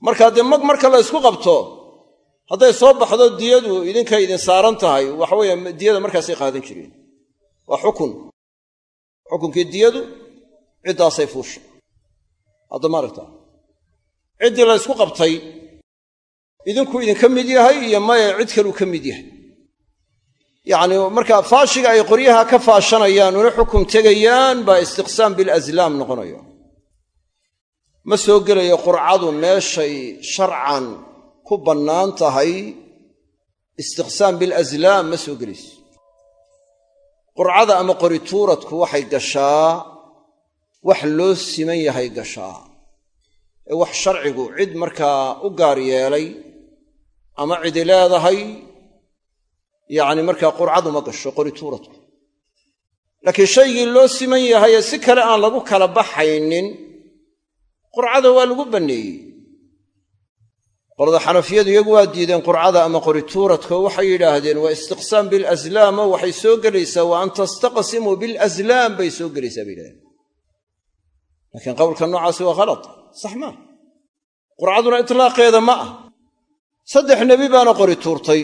markaa dee mag marka la ysku qabto hadday soo baxdo diyadu idinkay idin saaran tahay waxaweeye diyada markaasay qaadan jireen. Waa xukun. Xukunkii diyadu ciddaasay fuushay hadda maaragta ciddii la ysku qabtay idinku idinka mid yahay iyo maya cid kaluu ka mid yahay. Yacni markaa faashiga ay qoryaha ka faashanayaan una xukum tegayaan baa istiqsaam bilaslaam noqonaya ma soo gelayo qurcadu meeshay sharcan ku bannaan tahay istiqsaam bilaslaam ma soo gelayso. Qurcada ama qorituuradku waxay gashaa wax loo siman yahay gashaa. Ee wax sharcigu cid markaa u gaar yeelay ama cidi leedahay yacni markaa qurcadu ma gasho qorituuradku. Laakiin shaygii loo siman yahay ee si kale aan lagu kala baxaynin qurcada waa lagu banneeyey qolada xanafiyadu iyagu waa diideen qurcada ama qorituuradko waxay yidhaahdeen waa istiqsaam bilaslaam oo waxay soo gelaysaa wa an tastaqsimuu bilaslaam bay soo gelaysaa bay yidhahdeen laakiin qowlka noocaasi waa khalad sax maa qurcaduna itlaaqeeda ma ah saddex nebi baana qori tuurtay.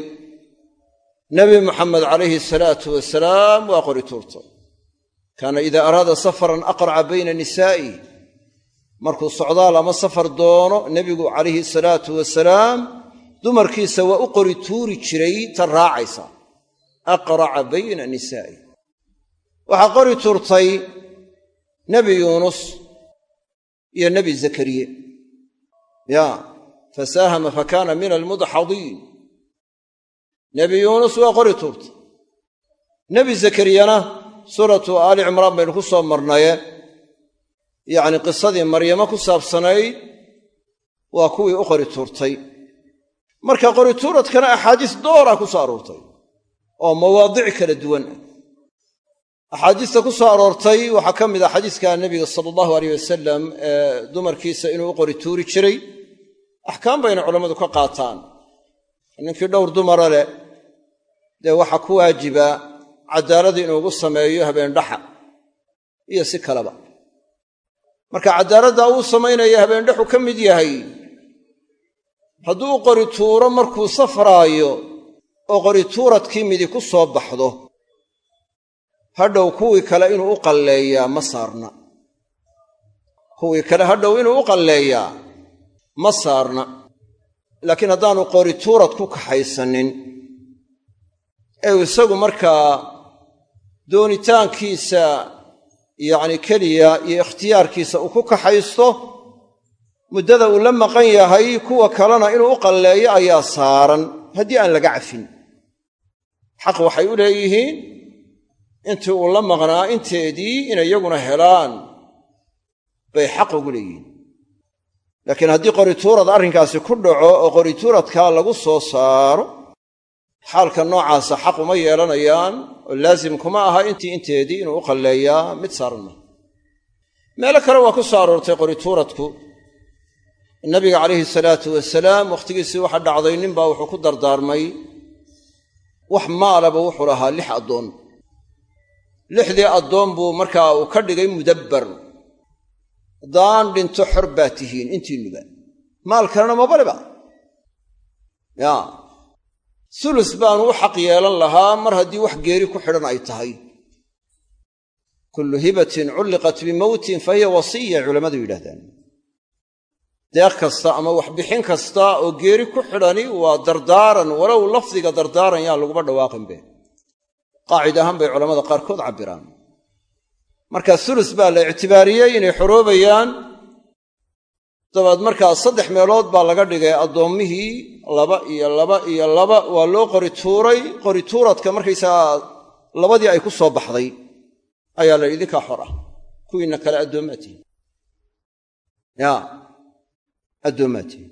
Nebi muxamed calayhi salaatu wasalaam waa qori tuurtay. Kaana idaa araada safaran aqraca bayna nisaa'i. Markuu socdaal ama safar doono nebigu calayhi salaatu wasalaam dumarkiisa waa u qori tuuri jiray ta raacaysa. Aqraca bayna nisaa'i. Waxaa iyo nebi zakariye ya fasaahama fakaana min almudxadiin nebi yuunus waa qori tuurtay nebi zakariyana suuratu aali cimraan baynu ku soo marnaye yacni qisadii maryamo ku saabsanayd waa kuwii u qori tuurtay. Marka qori tuuradkana axaadiis dooraa ku soo aroortay oo mawaadic kala duwan ah axaadiista ku soo aroortay waxaa ka mid ah xadiiska nebiga sala allahu aleyh wasalam ee dumarkiisa inuu u qori tuuri jiray. Axkaam bayna culammadu ka qaataan. Ninkii dhowr dumara leh dee waxaa ku waajiba cadaaladii inuu ugu sameeyo habeendhaxa iyo si kaleba. Marka cadaaladda uu samaynaya habeendhaxu ka mid yahay hadduu u qori tuuro markuu safraayo oo qori tuuradkii midi ku soo baxdo hadhow kuwii kale inuu u qalleeyaa ma saarna. Kuwii kale hadhow inuu u qalleeyaa ma saarna. Laakiin haddaanu qori tuurad ku kaxaysanin ee isagu markaa doonitaankiisa yacni keliya iyo ikhtiyaarkiisa uu ku kaxaysto muddada uu la maqan yahay kuwa kalena inuu u qalleeyo ayaa saaran haddii aan laga cafin. Xaq waxay u leeyihiin intii uu la maqnaa inteedii inay iyaguna helaan bay xaq ugu leeyihiin. Laakiin haddii qorituurad arrinkaasi ku dhaco oo qorituuradkaa lagu soo saaro xaalka noocaasa xaq uma yeelanayaan oo laasim kuma aha intii inteedii inuu u qalleeyaa mid saaran maha meelo kale waa ku soo aroortay qorituuradku. Nabiga calayhi salaatu wasalaam wakhtigiisii waxa dhacday ninbaa wuxuu ku dardaarmay wax maalaba wuxuu lahaa lix addoon lixdii addoon buu markaa uu ka dhigay mudabbar. Haddaan dhinto xor baa tihiin intiinnuba maal kalena mabaliba ya. Sulus baanu u xaq yeelan lahaa mar haddii wax geeri ku xidhan ay tahay. Kullu hibatin culliqat bimowtin fa hiya wasiya culammadu yidhahdaan deeq kasta ama waxbixin kasta oo geeri ku xidhani waa dardaaran walow lafdiga dardaaran yaan laguma dhawaaqinbe qaacid ahaan bay culamada qaarkood cabbiraan. Marka sulus baa la ictibaariyey inay xoroobayaan. Dabeed markaa saddex meelood baa laga dhigay addoommihii laba iyo laba iyo laba. Waa loo qori tuuray. Qori tuuradka markaysagaa labadii ay ku soo baxday ayaa la idinkaa xor ah. Kuwiinna kale addoommaatihin ya addoommaatihin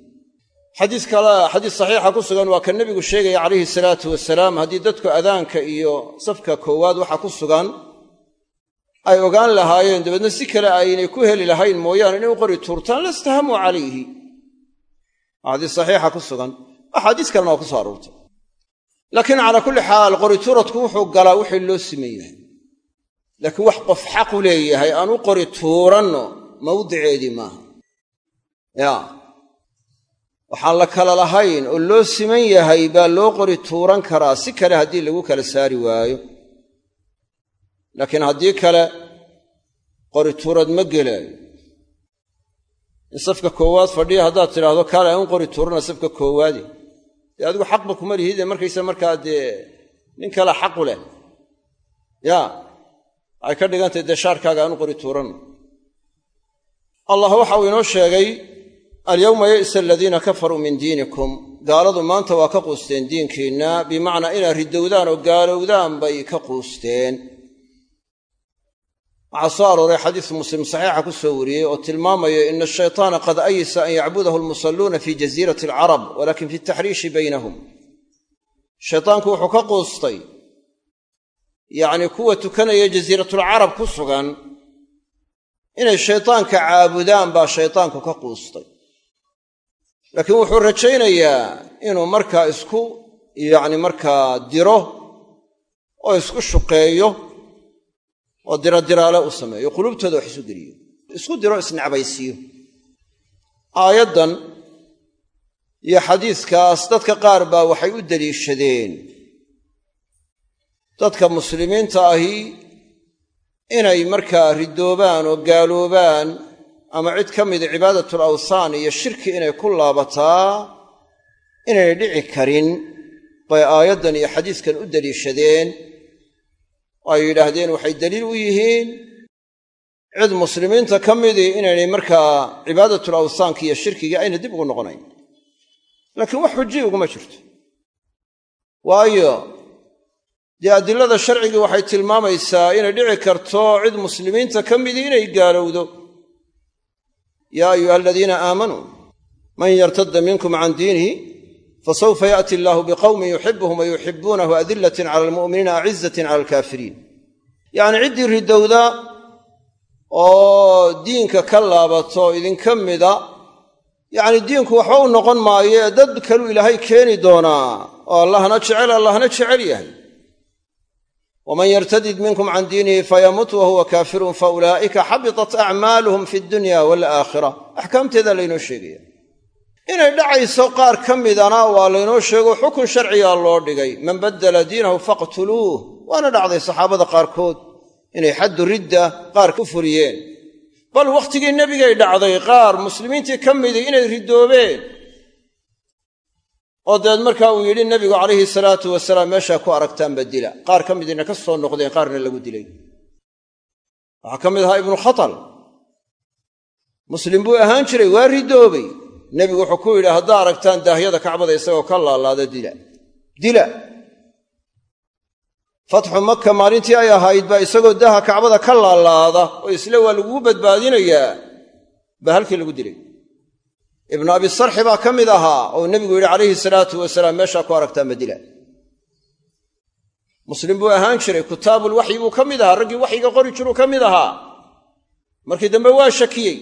xadiis kale xadiis saxiixa ku sugan waa ka nebigu sheegaya calayhi salaatu wasalaam haddii dadku adaanka iyo safka koowaad waxa ku sugan ay ogaan lahaayeen dabeedna si kale aynay ku heli lahayn mooyaane inay u qori tuurtaan lastahamuu calayhi. Xadiis saxiixa ku sugan. Axaadiis kalena waa ku soo aroortay. Laakiin calaa kulli xaal qori tuuradku wuxuu galaa wixii loo siman yahay laakiin wax qof xaqu leeyahay aan u qori tuuranno mawdiceedii maaha waxaan la kala lahayn oo loo siman yahay baa loo qori tuuran karaa si kale haddii lagu kala saari waayo. Laakiin haddii kale qori tuurad ma gelaayo. In safka koowaad fadhiya haddaad tidhaahdo kaale aan qori tuurana safka koowaade dee adigu xaqba kuma lihide markaysa markaa dee nin kale xaqu leh. Ya waxay ka dhigantahy dee shaarkaaga aan qori tuuranno allah waxa uu inoo sheegay alyowma ya'sa aladiina kafaruu min diinikum. Gaaladu maanta waa ka quusteen diinkiinna bimacnaa inaad ridowdaan oo gaalowdaan bay ka quusteen. Waxaa soo arooray xadiis muslim saxiixa ku soo wariyey oo tilmaamaya ina ashaytaana qad ayisa an yacbudahu almusalluuna fi jasiirati alcarab walakin fi taxriishi baynahum. Shaytaanku wuxuu ka quustay yacnii kuwa tukanaya jasiiratulcarab ku sugan inay shaytaanka caabudaan baa shaytaanku ka quustay laakiin wuxuu rajaynayaa inuu markaa isku yacni markaa diro oo isku shuqeeyo oo diradiraale u sameeyo qulubtooda wax isu geliyo isku diro isnecbaysiiyo aayaddan iyo xadiiskaas dadka qaar baa waxay u deliishadeen. Dadka muslimiinta ahi inay markaa ridoobaan oo gaaloobaan ama cid ka mida cibaadatul awthaan iyo shirki inay ku laabataa inaynay dhici karin bay aayaddan iyo xadiiskan u deliishadeen. Ay yidhaahdeen waxay daliil u yihiin cid muslimiinta ka midii inaynay markaa cibaadatul awthaanki iyo shirkigii ayna dib ugu noqonayn. Laakiin wax xujiya uguma jirto. Waayo dee adilada sharcigii waxay tilmaamaysaa inay dhici karto cid muslimiinta ka midii inay gaalowdo yaa ayuha aladiina aamanuu man yartadda minkum can diinihi fasawfa yaati illaahu biqowmin yuxibuhum wa yuxibuunahu adilatin cala almu'miniina acizatin cala alkaafiriin yacnii ciddii ridowda oo diinka ka laabato idinka mida yacni diinku waxba u noqon maayo ee dad kaluu ilaahay keeni doonaa oo allahna jecel allahna jecel yahay waman yartadid minkum can diinihi fayamut wahuwa kaafirun fa ulaa'ika xabitat acmaaluhum fi dunya waalaakhira axkaamteedaa laynoo sheegaya inay dhacayso qaar ka midana waa laynoo sheego xukun sharcigaa loo dhigay man baddala diinahu faqtuluuh waana dhacday saxaabada qaarkood inay xaddu ridda qaar ku fuliyeen bal wakhtigii nebigay dhacday qaar muslimiintii ka midii inay ridoobeen oo dabeed markaa uu yidhi nebigu calayhi salaatu wasalaam meeshaa ku aragtaanba dila. Qaar ka midiina ka soo noqdeen qaarna lagu dilay. Waxaa ka mid ahaa ibnu khatal. Muslim buu ahaan jiray waa ridoobay. Nebigu wuxuu ku yidhi haddaa aragtaan daahyada kacbada isagoo ka laalaada dila. Dila. Fatxu maka maalintii ay ahayd baa isagoo daaha kacbada ka laalaada oo isle waa lagugu badbaadinayaa baa halkii lagu dilay ibnu abi sarxi baa ka mid ahaa oo nebigu yidhi calayhi salaatu wasalaam meeshaa ku aragtaa madila muslim buu ahaan jiray kutaabulwaxyi buu ka mid ahaa raggii waxyiga qori jiruu ka mid ahaa. Markii dambe waa shakiyey.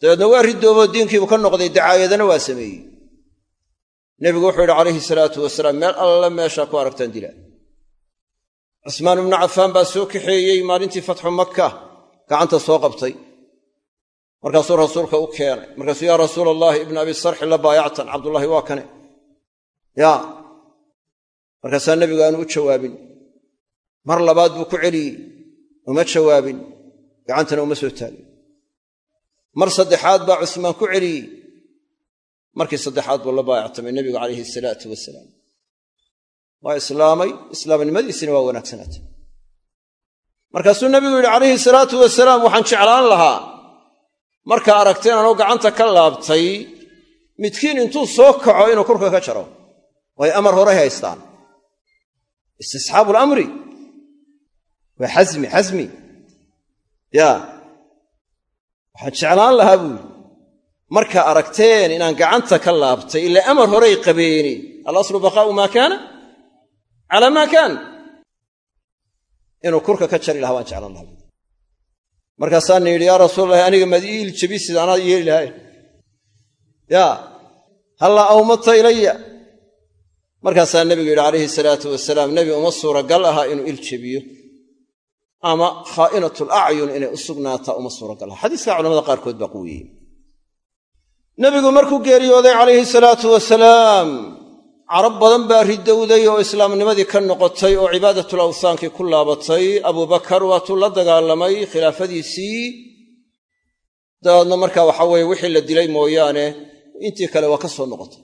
Dabeedna waa ridooboo diinkiibuu ka noqday dacaayadana waa sameeyey. Nebigu wuxuu yidhi calayhi salaatu wasalaam meel alla meeshaa ku aragtaan dila. Cusmaan ibnu cafaan baa soo kaxeeyey maalintii fatxu makka gacanta soo qabtay markaasuu rasuulka u keenay. Markaasuu yaa rasuula allaahi ibna abi sarxi la baayactan. Cabdullaahi waa kane yaa markaasaa nebigu aanu u jawaabin. Mar labaad buu ku celiyey. Uma jawaabin. Gacantana uma soo taagin mar saddexaad baa cusmaan ku celiyey. Markii saddexaad buu la baayactamay nebigu calayhi salaatu wasalaam waa islaamay. Islaamnimadiisina waa wanaagsanaatay markaasuu nebigu yidhi calayhi salaatu wasalaam waxaan jeclaan lahaa markaa aragteen anoo gacanta ka laabtay midkiin intuu soo kaco inuu kurka ka jaro way amar horay haystaan. Istisxaabu lamri waa xasmi xasmi. Yaa waxaan jeclaan lahaa buu yidhi. Markaa aragteen inaan gacanta ka laabtay ila amar horay qabeeni. Alaslu baqaa'u maa kaana? Calaa maa kaan inuu kurka ka jari lahaa waan jeclaan lahaa markaasaana yidhi yaa rasuulalahi aniga maad ii iljabisid anaa yeeli lahay yaa hallaa awmadta ilaya markaasaa nebigu yidhi calayhi salaatu wasalaam nebi uma suuragal aha inuu iljabiyo ama khaa'inatul acyun inay u sugnaataa uma suuragal aha. Xadiiska culamada qaarkood baa quwiyey nebigu markuu geeriyooday calayhi salaatu wasalaam carab badan baa ridowday oo islaamnimadii ka noqotay oo cibaadatul awthaankii ku laabatay. Abubakar waatuu la dagaalamay khilaafadiisii. Dabeedna markaa waxa weeye wixii la dilay mooyaane intii kale waa ka soo noqotay.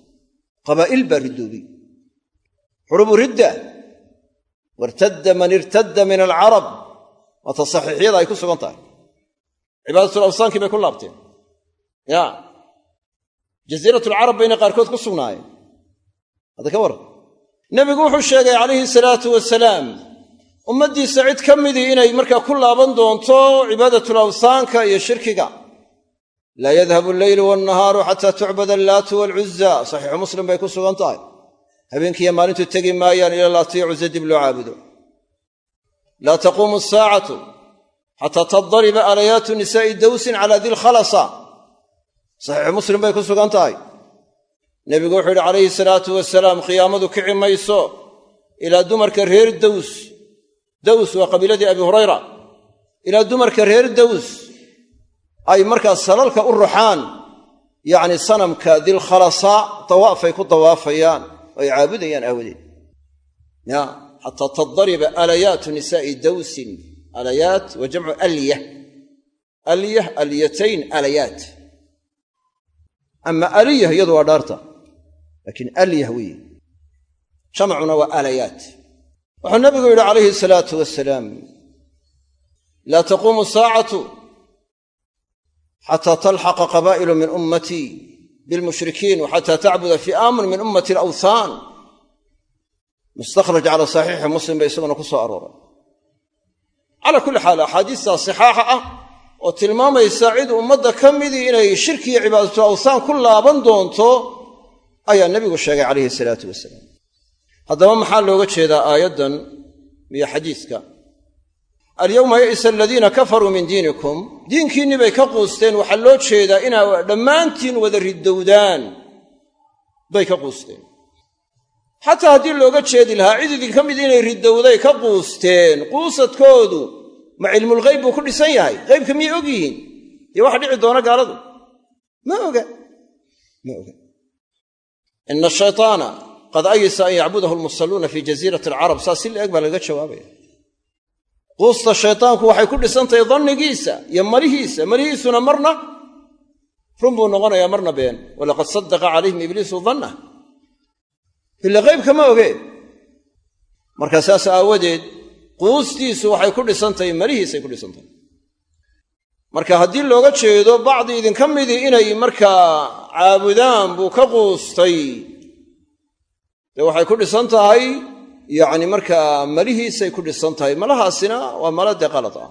Qabaa'il baa ridoobay xurubu ridda wartadda man irtadda min alcarab. Waata saxiixyada ay ku sugan tahay. Cibaadatul awthaankii bay ku laabteen. Ya jasiiratulcarab bayna qaarkood ku sugnaayeen hadda ka warran. Nebigu wuxuu sheegay calayhi salaatu wasalaam ummaddiisa cid ka midii inay markaa ku laaban doonto cibaadatul awthaanka iyo shirkiga. Laa yadhabu alleylu wannahaaru xataa tucbada allaatu waalcuzza saxiixu muslim bay ku sugan tahay. Habeenkiiyo maalintu tegi maayaan ila laata iyo cusa dib loo caabudo laa taquumu asaacatu xataa tadariba alayaatu nisaa'i dawsin calaa dilkhalasa saxiixu muslim bay ku sugan nebigu wuxuu yidhi calayhi salaatu wasalaam qiyaamadu kici mayso. Ilaa dumarka reer daws. Daws waa qabiiladii abi hurayra. Ilaa dumarka reer daws ay markaas salalka u ruxaan yacni sanamka dilkhalasa dawaafay ku dawaafayaan ay caabudayaan aawadeed. Ya xataa tadariba alayaatu nisaa'i dawsin alayaat wa jamcu alya. Alya alyatayn alayaat. Ama aliyah iyadu waa dhaarta laakiin alyah weeye. Jamcuna waa alayaat wuxuu nabigu yidhi calayhi salaatu wasalaam laa taquumu saacatu xataa talxaqa qabaa'ilu min ummatii bilmushrikiin wa xataa tacbuda fi'aamun min ummati alawthaan. Mustakhraj cala saxiixi muslim bay isaguna ku soo arooray. Calaa kulli xaal axaadiistaa sixaaxa ah oo tilmaamaysa cid ummadda ka midii inay shirki iyo cibaadatu awthaan ku laaban doonto ayaa nebigu sheegay calayhi salaatu wasalaam. Haddaba maxaa looga jeedaa aayaddan iyo xadiiska? Alyowma ya'isa aladiina kafaruu min diinikum. Diinkiinni bay ka quusteen. Waxaa loo jeedaa inaa dhammaantiin wada ridowdaan bay ka quusteen. Xataa haddii looga jeedi lahaa cid idinka mid inay ridowday ka quusteen. Quusadkoodu ma cilmulghayb buu ku dhisan yahay. Ghaybka miyay og yihiin? Dee waxa dhici doona gaaladu? Ma oga. Ma oga ina ashaytaana qad ayisa an yacbudahu almusalluuna fii jasiirati alcarab saas si la-eg baa lagaga jawaabaya quusta shaytaanku waxay ku dhisantahay dannigiisa iyo malihiisa malihiisuna marna run buu noqonayaa marna been walaqad sadaqa calayhim ibliisu dannah ila ghaybka ma ogee marka saas aawadeed quustiisu waxay ku dhisantahay malihiisay ku dhisantahay marka haddii looga jeedo bacdi idinka midii inay markaa caabudaan buu ka quustay. Dee waxay ku dhisan tahay yacni markaa malihiisay ku dhisan tahay malahaasina waa mala dee qalad ah.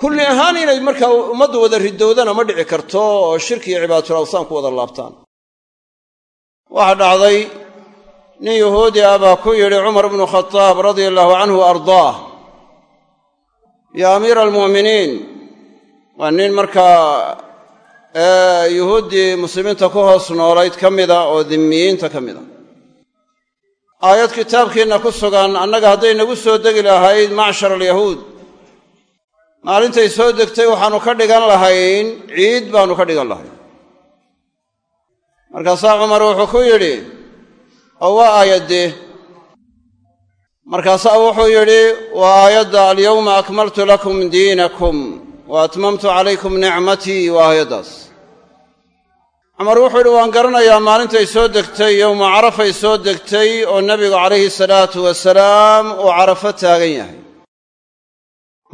Kulli ahaan inay markaa ummaddu wada ridowdana ma dhici karto oo shirki iyo cibaadatul awsaan ku wada laabtaan. Waxaa dhacday nin yahuudi ah baa ku yidhi cumar bnu khadaab radia allahu canhu wa ardaah yaa amiira almu'miniin waa nin markaa yuhuuddii muslimiinta ku hoos noolayd ka mida oo dimmiyiinta ka mida. Aayad kitaabkeenna ku sugan annaga hadday nagu soo degi lahayd macshar alyahuud. Maalintay soo degtay waxaannu ka dhigan lahayn ciid baannu ka dhigan lahayn. Markaasaa cumar wuxuu ku yidhi oo waa aayaddee markaasaa wuxuu yidhi waa aayadda alyawma akmaltu lakum diinakum wa atmamtu calaykum nicmatii waa aayaddaas cumar wuxuu yidhi waan garanayaa maalintay soo degtay yowma carafay soo degtay oo nebigu calayhi salaatu wasalaam uu carafo taagan yahay.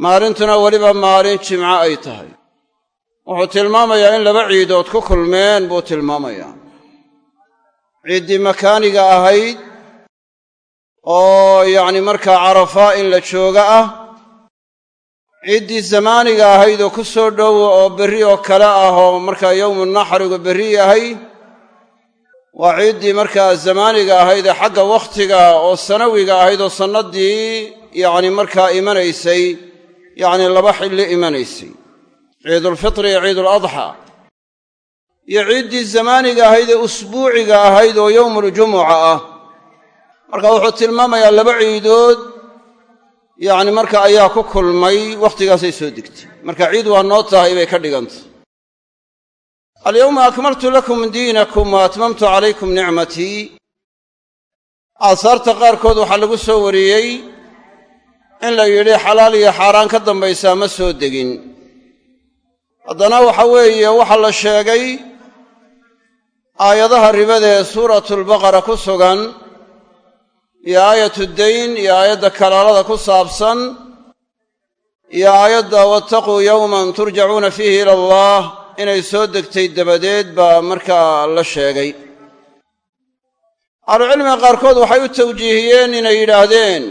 Maalintuna weliba maalin jimco ay tahay. Wuxuu tilmaamayaa in laba ciidood ku kulmeen buu tilmaamayaa. Ciiddii makaaniga ahayd oo yacni markaa carafaa in la jooga ah ciiddii zamaaniga ahayd oo ku soo dhowa oo berri oo kale ah oo markaa yowmu naxrigu berri yahay waa ciiddii markaa zamaaniga ahayd ee xagga wakhtiga oo sanawiga ahayd oo sannaddii yacni markaa imanaysay yacni laba xilli imanaysay. Ciidulfitri iyo ciiduladxaa iyo ciiddii zamaaniga ahayd ee usbuuciga ahayd oo yowmuuljumuca ah. Marka wuxuu tilmaamayaa laba ciidood yacni marka ayaa ku kulmay wakhtigaasay soo degtay marka ciid waa noo tahay bay ka dhigantay. Alyawma akmaltu lakum diinakum wa atmamtu calaykum nicmatii aasaarta qaarkood waxaa lagu soo wariyey in la yidhi xalaal iyo xaaraan ka dambaysaa ma soo degin. Haddana waxa weeye waxaa la sheegay aayadaha ribada ee suuratulbaqara ku sugan iyo aayatu dayn iyo aayadda kalaalada ku saabsan iyo aayadda wattaquu yowman turjacuuna fiihi ila allah inay soo degtay dabadeed baa markaa la sheegay. Ahlucilmiga qaarkood waxay u tawjiihiyeen inay yidhaahdeen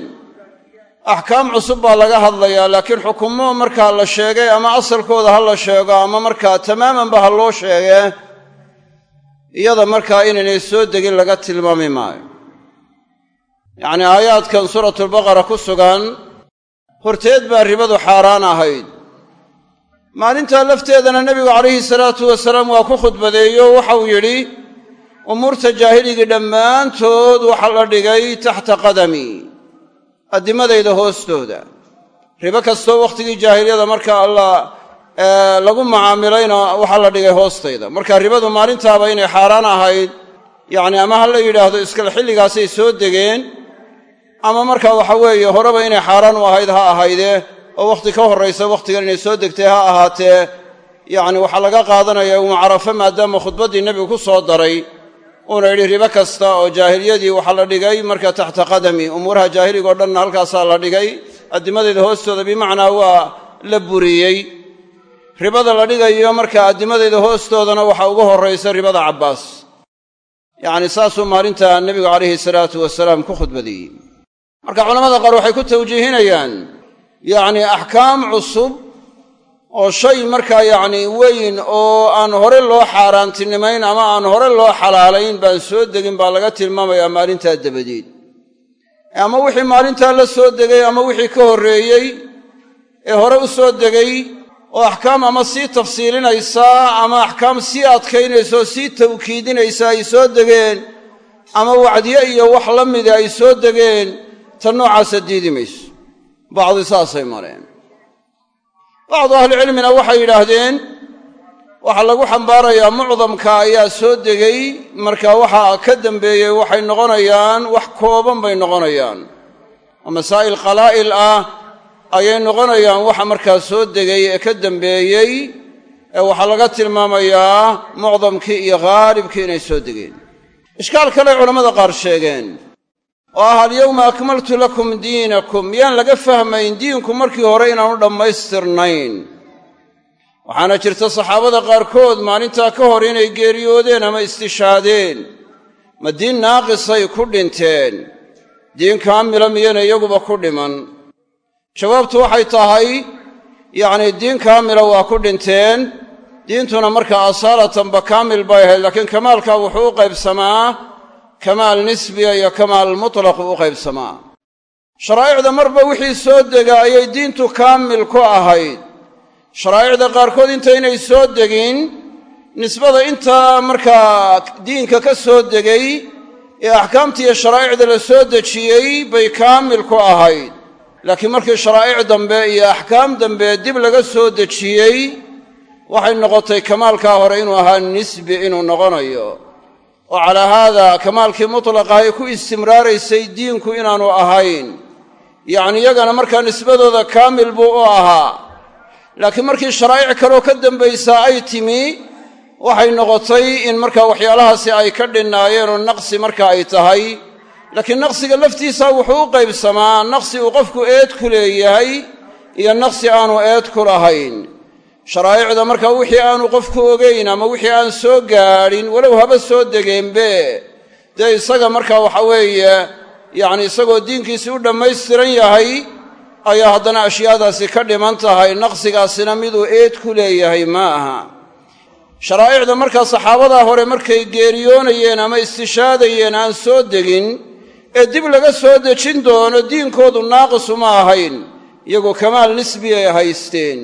axkaam cusub baa laga hadlayaa laakiin xukumo markaa la sheegay ama asalkooda ha la sheego ama markaa tamaamanba ha loo sheegee iyada markaa inaynay soo degin laga tilmaami maayo yacnii aayaadkan suuratulbaqara ku sugan horteed baa ribadu xaaraan ahayd. Maalintaa lafteedana nebigu calayhi salaatu wasalaam waa ku khudbadeeyo waxau yidhi umuurta jaahiligii dhammaantood waxaa la dhigay taxta qadami addimadayda hoostooda. Ribo kastoo wakhtigii jaahiliyada marka alla lagu macaamilayna waxaa la dhigay hoostayda. Marka ribadu maalintaaba inay xaaraan ahayd yacni ama ha la yidhaahdo iskale xilligaasay soo degeen ama marka waxa weeye horeba inay xaaraan u ahayd ha ahaydee. Oo wakhti ka horraysa wakhtigan inay soo degtay ha ahaatee. Yacni waxaa laga qaadanaya umu maadaama khudbaddii nebigu ku soo daray uuna yidhi ribo kasta oo jaahiliyadii waxaa la dhigay marka taxta qadami. Umuuraha jaahiliga o dhanna halkaasaa la dhigay. Addimadayda hoostooda bimacnaa waa la buriyey. Ribada la dhigayo marka addimadayda hoostoodana waxaa ugu horraysa ribada cabbaas. Yacni saasuu maalinta nebigu calayhi salaatu wasalaam ku khudbadeeyey marka culamada qaar waxay ku tawjiihinayaan yacni axkaam cusub oo shay markaa yacni weyn oo aan hore loo xaaraantinimayn ama aan hore loo xalaalayn baan soo degin baa laga tilmaamayaa maalintaa dabadeed. Ama wixii maalintaa la soo degay ama wixii ka horreeyey ee hore u soo degay oo axkaam ama sii tafsiilinaysaa ama axkaam sii adkaynaysa oo sii tawkiidinaysa ay soo degeen ama wacdiye iyo wax la mida ay soo degeen tan noocaasa diidi mayso. Bacdi saasay mareen. Bacdu ahlicilmina waxay yidhaahdeen waxaa lagu xambaarayaa mucdamka ayaa soo degay marka waxa ka dambeeyey waxay noqonayaan wax kooban bay noqonayaan. Oo masaa'il qalaa'il ah ayay noqonayaan waxa markaa soo degay ee ka dambeeyey ee waxaa laga tilmaamayaa mucdamkii iyo khaalibkii inay soo degeen. Ishkaal kale culammada qaar sheegeen oo ah alyowma akmaltu lakum diinakum miyaan laga fahmayn diinku markii hore inaanu dhammaystirnayn. Waxaana jirta saxaabada qaarkood maalintaa ka hor inay geeriyoodeen ama istishaadeen. Ma diin naaqisay ku dhinteen. Diin kaamila miyana iyaguba ku dhiman. Jawaabtu waxay tahay yacnii diin kaamila waa ku dhinteen. Diintuna markaa asaalatanba kaamil bay ahayd laakiin kamaalka wuxuu u qaybsamaa kamaal nisbiya iyo kamaal mutlaqu u qaybsamaa. Sharaa'icda marba wixii soo dega ayay diintu kaamil ku ahayd. Sharaa'icda qaarkood intaynay soo degin nisbada intaa markaa diinka ka soo degay ee axkaamta iyo sharaa'icda la soo dejiyey bay kaamil ku ahayd. Laakiin markii sharaa'ic dambe iyo axkaam dambe dib laga soo dejiyey waxay noqotay kamaalkaa hore inuu ahaa nisbi inuu noqonayo oo calaa haada kamaalkii mutlaqahay ku istimraaraysay diinku inaanu ahayn. Yacni iyagana markaa nisbadooda kaamil buu u ahaa. Laakiin markii sharaa'ic kaloo ka dambaysaa ay timi waxay noqotay in markaa waxyaalahaasi ay ka dhinnaayeen oo naqsi marka ay tahay. Laakiin naqsiga laftiisa wuxuu u qaybsamaa naqsi uu qofku eed ku leeyahay iyo naqsi aanu eed ku lahayn sharaa'icda markaa wixii aanu qofku ogayn ama wixii aan soo gaadhin walow haba soo degeenbe dee isaga markaa waxa weeye yacni isagoo diinkiisii u dhammaystiran yahay ayaa haddana ashyaadaasi ka dhiman tahay naqsigaasina miduu eed ku leeyahay ma aha sharaa'icda markaa saxaabadaa hore markay geeriyoonayeen ama istishaadayeen aan soo degin ee dib laga soo dejin doono diinkoodu naaqisuma ahayn iyagoo kamaal nisbi ay haysteen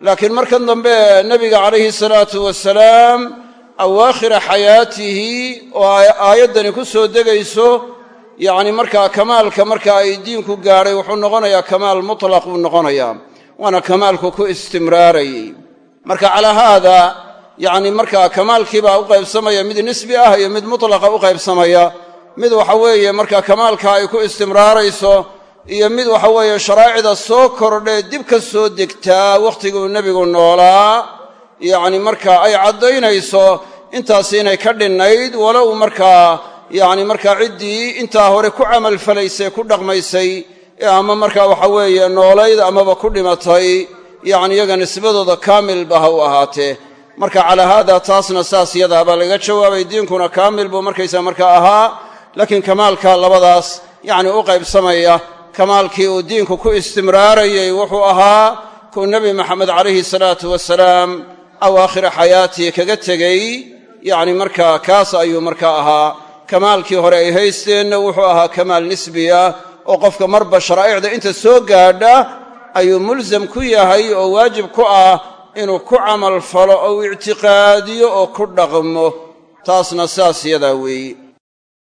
laakiin markan dambe nebiga calayhi salaatu wasalaam awaakhira xayaatihi oo ay aayaddani ku soo degayso yacni markaa kamaalka marka ay diinku gaadhay wuxuu noqonayaa kamaal mutlaq buu noqonayaa waana kamaalku ku istimraarayey marka calaa haada yacni markaa kamaalkiibaa u qaybsamaya mid nisbi ah iyo mid mutlaqa u qaybsamaya mid waxa weeye markaa kamaalka ay ku istimraarayso iyo mid waxa weeye sharaa'icda soo kordhee dib ka soo degtaa wakhtiguu nebigu noolaa. Yacni markaa ay caddaynayso intaas inay ka dhinnayd walow markaa yacni markaa ciddii intaa hore ku camalfalaysay ku dhaqmaysay ama markaa waxa weeye noolayd amaba ku dhimatay yacni iyaga nisbadooda kaamilba ha u ahaatee. Marka calaa haada taasna saas yadaa laga jawaabay diinkuna kaamil buu markaysa markaa ahaa laakiin kamaalka labadaas yacni u qaybsamaya kamaalkii uu diinku ku istimraarayey wuxuu ahaa kuu nebi maxamed calayhi salaatu wasalaam awaakhira xayaatii kaga tegey. Yacni markaa kaas ayuu markaa ahaa. Kamaalkii hore ay haysteenna wuxuu ahaa kamaal nisbiya oo qofka marba sharaa'icda inta soo gaadha ayuu mulsam ku yahay oo waajib ku ah inuu ku camal falo ou ictiqaadiyo oo ku dhaqmo. Taasna saas yadaa weeye